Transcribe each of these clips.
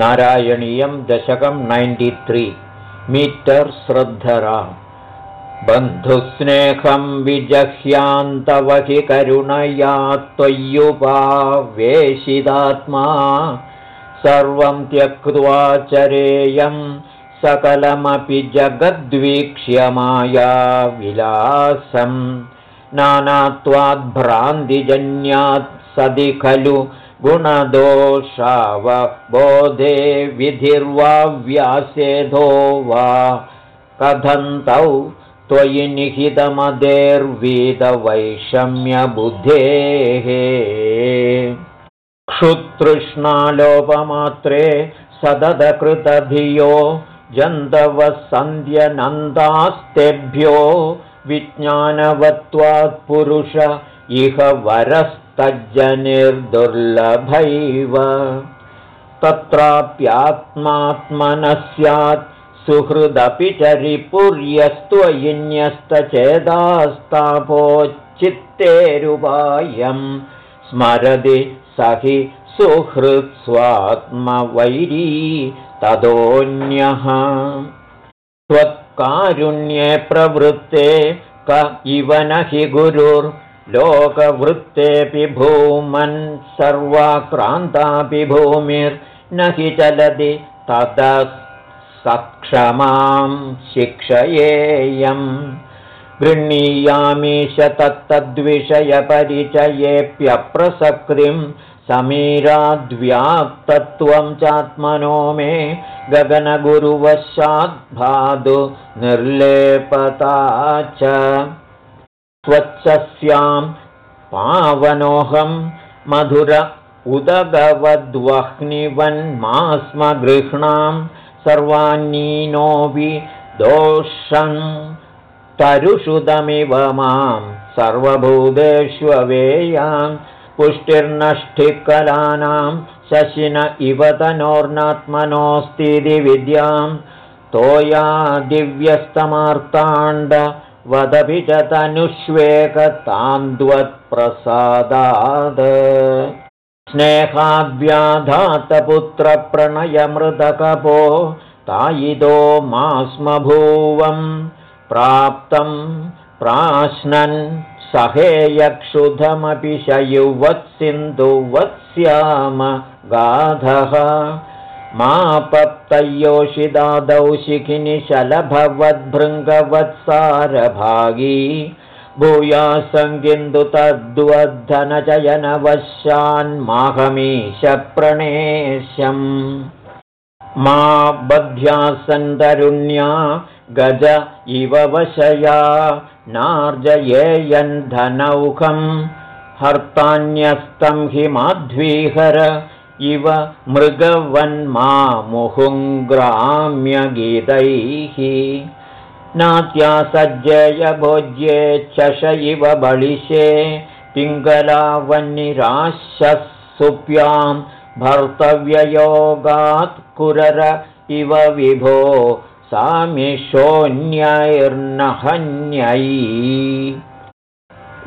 नारायणीयं दशकं ninety three metre श्रद्धरा बन्धुस्नेहं विजह्यान्तव हि करुणया त्वय्युपावेशिदात्मा सर्वं त्यक्त्वा चरेयं सकलमपि जगद्वीक्ष्यमाया विलासम् नानात्वाद्भ्रान्तिजन्यात् सदि खलु गुणदोषावबोधे विधिर्वा व्यासेधो वा। कथन्तौ त्वयि निहितमदेर्वीतवैषम्यबुद्धेः। क्षुतृष्णालोपमात्रे सददकृतधियो जन्तवः विज्ञानवत्वात्पुरुष इह वरस्तज्जनिर्दुर्लभैव तत्राप्यात्मात्मनः स्यात् सुहृदपि च रिपुर्यस्त्वयिन्यस्तचेदास्तापोच्चित्तेरुपायं स्मरति स हि सुहृत्स्वात्मवैरी तदोऽन्यः। त्वत्कारुण्ये प्रवृत्ते क इव न हि गुरुर्लोकवृत्तेऽपि भूमन् सर्वाक्रान्तापि भूमिर्न हि चलति ततः सक्षमां शिक्षयेयम्। गृह्णीयामीश तत्तद्विषयपरिचयेऽप्यप्रसक्तिं समीराद्व्याप्तत्वं चात्मनो मे गगनगुरुवशाद्भादु निर्लेपता च त्वत्सस्यां पावनोऽहं मधुर उदगवद्वह्निवन्मा स्म गृह्णां सर्वान्नीनोऽपि दोषं तरुषुदमिव मां सर्वभूतेष्वेयां पुष्टिर्नष्टिकलानां शशिन इव तनोर्नात्मनोऽस्तीति विद्यां तोया दिव्यस्तमार्ताण्डवदपि च तनुष्वेकतान्द्वत्प्रसादात् स्नेहाव्याधातपुत्रप्रणयमृतकपो तायिदो मा स्म भूवं प्राप्तं प्राश्नन् सहेयक्षुधमपि शयुवत्सिन्धुवत्स्याम गाधः मापप्तयोषिदादौ शिखिनि शलभवद्भृङ्गवत्सारभागी। भूयासङ्गिन्दु तद्वद्धनचयनवशान्माहमीशप्रणेशम् मा बध्यासन्दरुण्या गज इव वशया नार्जयेयन्धनौखं हर्तान्यस्तं हि माध्वीहर इव मृगवन्मा मुहुङ्ग्राम्यगीतैः नात्यासज्जय भोज्ये चष इव बलिशे पिङ्गलावन्निराशः सुप्यां भर्तव्ययोगात् कुरर इव विभो सामिषोऽन्यैर्नहन्यै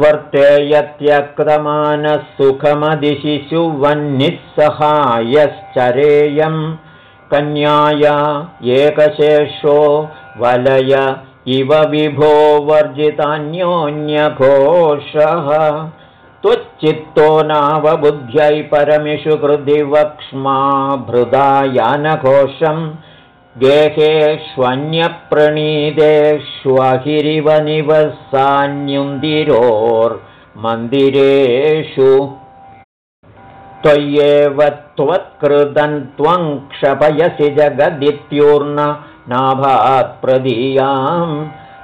वर्तेयत्यक्रमानः सुखमदिशिशुवन्निःसहायश्चरेयं कन्याया एकशेषो वलय इव विभो वर्जितान्योन्यघोषः। त्वच्चित्तो नावबुद्ध्यै परमिषु कृदि वक्ष्मा भृदा यानघोषम् गेहेष्वन्यप्रणीतेष्वहिरिव निवसान्युन्दिरोर्मन्दिरेषु त्वय्येव त्वत्कृतं त्वं क्षपयसि जगदित्यूर्न नाभात्प्रदीयां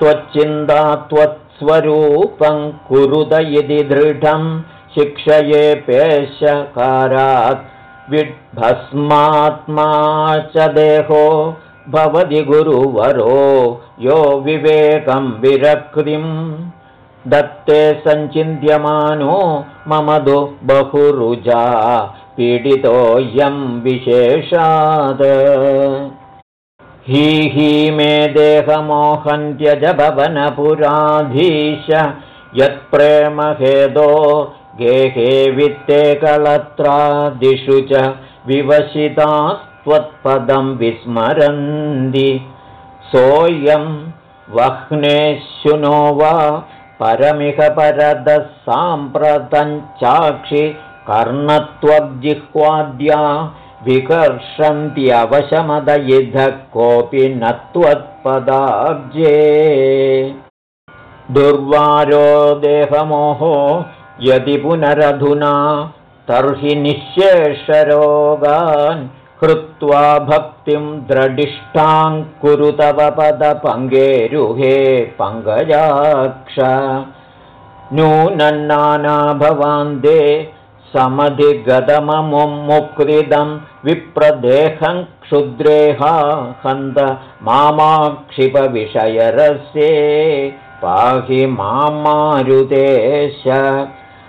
त्वच्चिन्ता त्वत्स्वरूपं कुरुत इति दृढं शिक्षये पेशकारात् विड्भस्मात्मा च देहो भवति गुरुवरो यो विवेकं विरक्तिं। दत्ते सञ्चिन्त्यमानो मम दु बहुरुजा पीडितोऽयं विशेषात्। हि हि मे देहमोहन्त्यजभवनपुराधीश यत्प्रेमहेदो गेहे वित्ते कलत्रादिषु च विवशितास्त्वन्निर्वृत्ता त्वत्पदं विस्मरन्ति। सोऽयं वह्नेशुनो वा परमिह परदः साम्प्रतञ्चाक्षि कर्णत्वजिह्वाद्या विकर्षन्त्यवशमदयिधः कोऽपि न त्वत्पदाब्जे। दुर्वारो देहमोहो यदि पुनरधुना तर्हि निःशेषरोगान् कृत्वा भक्तिं द्रडिष्ठां कुरु तव पदपङ्गेरुहे पङ्गजाक्ष। नूनन्नाना भवान्दे समधिगतममुमुक्तिदं विप्रदेहं क्षुद्रेहा हन्त मामाक्षिपविषयरस्ये पाहि मामारुदेश